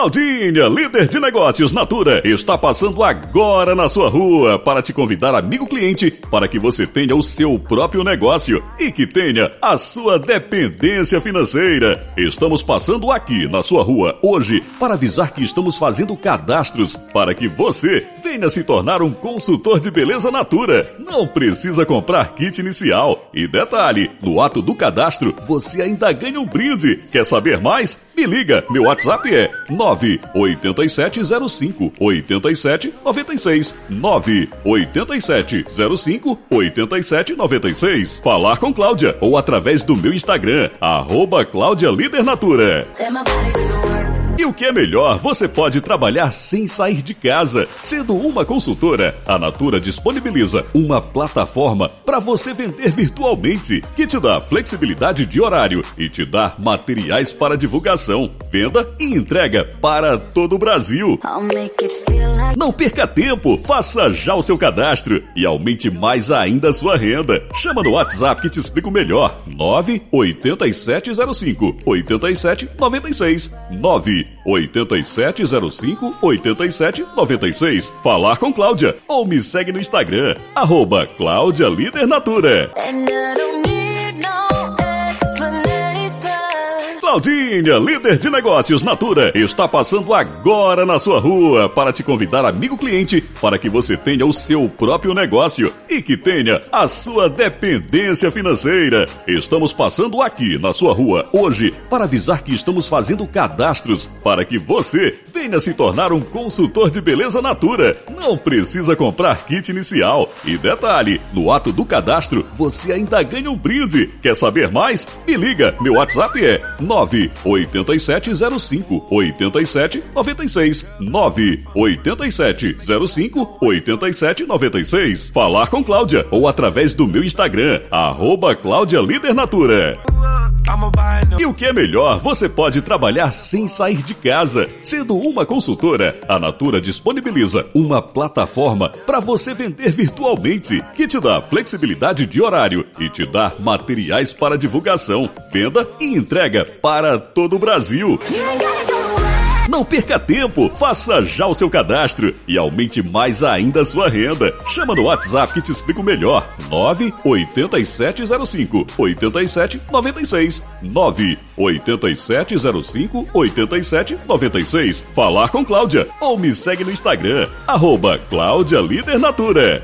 Claudinha, líder de negócios Natura, está passando agora na sua rua para te convidar, amigo cliente, para que você tenha o seu próprio negócio e que tenha a sua dependência financeira. Estamos passando aqui na sua rua hoje para avisar que estamos fazendo cadastros para que você venha se tornar um consultor de beleza Natura. Não precisa comprar kit inicial. E detalhe, no ato do cadastro, você ainda ganha um brinde. Quer saber mais? Me liga, meu WhatsApp é 98705 8796 98705 8796. Falar com Cláudia ou através do meu Instagram, arroba Cláudia Líder Natura. E o que é melhor, você pode trabalhar sem sair de casa. Sendo uma consultora, a Natura disponibiliza uma plataforma para você vender virtualmente, que te dá flexibilidade de horário e te dá materiais para divulgação, venda e entrega para todo o Brasil. Não perca tempo, faça já o seu cadastro e aumente mais ainda a sua renda. Chama no WhatsApp que te explico melhor. 98705 8796 9 8705 8796. Falar com Cláudia ou me segue no Instagram, arroba Cláudia Líder Natura. Claudinha, líder de negócios Natura, está passando agora na sua rua para te convidar, amigo cliente, para que você tenha o seu próprio negócio e que tenha a sua dependência financeira. Estamos passando aqui na sua rua hoje para avisar que estamos fazendo cadastros para que você venha se tornar um consultor de beleza Natura. Não precisa comprar kit inicial. E detalhe, no ato do cadastro, você ainda ganha um brinde. Quer saber mais? Me liga, meu WhatsApp é 98705 8796 98705 8796. Falar com Cláudia ou através do meu Instagram, arroba Cláudia Líder Natura. E o que é melhor, você pode trabalhar sem sair de casa. Sendo uma consultora, a Natura disponibiliza uma plataforma para você vender virtualmente, que te dá flexibilidade de horário e te dá materiais para divulgação, venda e entrega para todo o Brasil. Não perca tempo, faça já o seu cadastro e aumente mais ainda a sua renda. Chama no WhatsApp que te explico melhor. 98705 8796 98705 8796. Falar com Cláudia ou me segue no Instagram, arroba Cláudia Líder Natura.